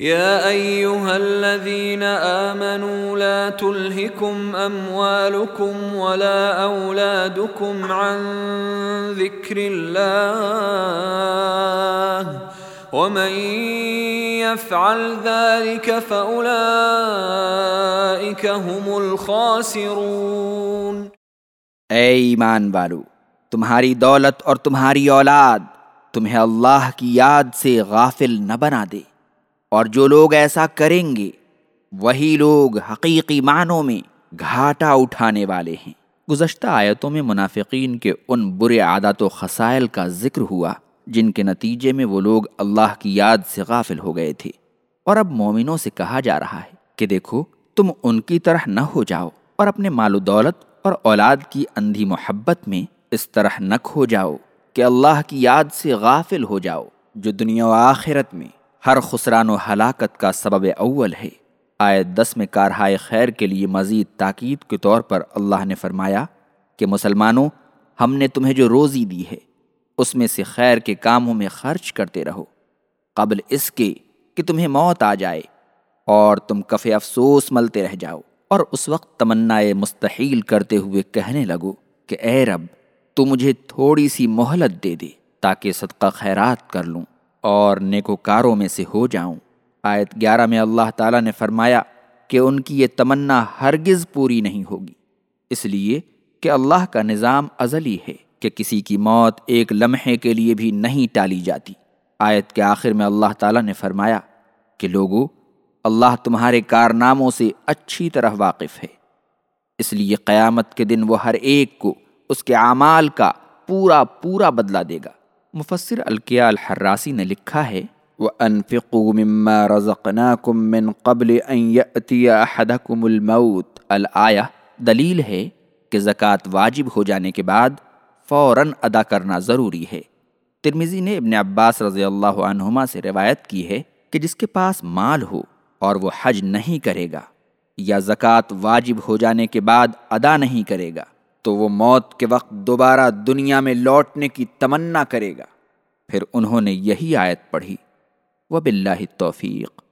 يا ايها الذين امنوا لا تلهكم اموالكم ولا اولادكم عن ذكر الله ومن يفعل ذلك فاولئك هم الخاسرون. اے ایمان والو، تمہاری دولت اور تمہاری اولاد تمہیں اللہ کی یاد سے غافل نہ بنا دے۔ اور جو لوگ ایسا کریں گے، وہی لوگ حقیقی معنوں میں گھاٹا اٹھانے والے ہیں۔ گزشتہ آیتوں میں منافقین کے ان برے عادات و خسائل کا ذکر ہوا، جن کے نتیجے میں وہ لوگ اللہ کی یاد سے غافل ہو گئے تھے۔ اور اب مومنوں سے کہا جا رہا ہے کہ دیکھو، تم ان کی طرح نہ ہو جاؤ اور اپنے مال و دولت اور اولاد کی اندھی محبت میں اس طرح نہ کھو جاؤ کہ اللہ کی یاد سے غافل ہو جاؤ جو دنیا و آخرت میں ہر خسران و ہلاکت کا سبب اول ہے۔ آیت دس میں کارہائے خیر کے لیے مزید تاکید کے طور پر اللہ نے فرمایا کہ مسلمانوں، ہم نے تمہیں جو روزی دی ہے، اس میں سے خیر کے کاموں میں خرچ کرتے رہو۔ قبل اس کے کہ تمہیں موت آ جائے اور تم کف افسوس ملتے رہ جاؤ۔ اور اس وقت تمنا مستحیل کرتے ہوئے کہنے لگو کہ اے رب، تو مجھے تھوڑی سی مہلت دے دے تاکہ صدقہ خیرات کر لوں۔ اور نیکوکاروں میں سے ہو جاؤں۔ آیت گیارہ میں اللہ تعالیٰ نے فرمایا کہ ان کی یہ تمنا ہرگز پوری نہیں ہوگی۔ اس لیے کہ اللہ کا نظام ازلی ہے کہ کسی کی موت ایک لمحے کے لیے بھی نہیں ٹالی جاتی۔ آیت کے آخر میں اللہ تعالیٰ نے فرمایا کہ لوگو، اللہ تمہارے کارناموں سے اچھی طرح واقف ہے۔ اس لیے قیامت کے دن وہ ہر ایک کو اس کے اعمال کا پورا پورا بدلہ دے گا۔ مفسر القیہ الحراسی نے لکھا ہے، وَأَنفِقُوا مِمَّا رَزَقْنَاكُم مِّن قَبْلِ أَن يَأْتِيَ أَحَدَكُمُ الْمَوْتِ۔ الآیہ دلیل ہے کہ زکوٰۃ واجب ہو جانے کے بعد فوراً ادا کرنا ضروری ہے۔ ترمیزی نے ابن عباس رضی اللہ عنہما سے روایت کی ہے کہ جس کے پاس مال ہو اور وہ حج نہیں کرے گا یا زکوٰۃ واجب ہو جانے کے بعد ادا نہیں کرے گا۔ تو وہ موت کے وقت دوبارہ دنیا میں لوٹنے کی تمنا کرے گا۔ پھر انہوں نے یہی آیت پڑھی۔ وہ بلّہ توفیق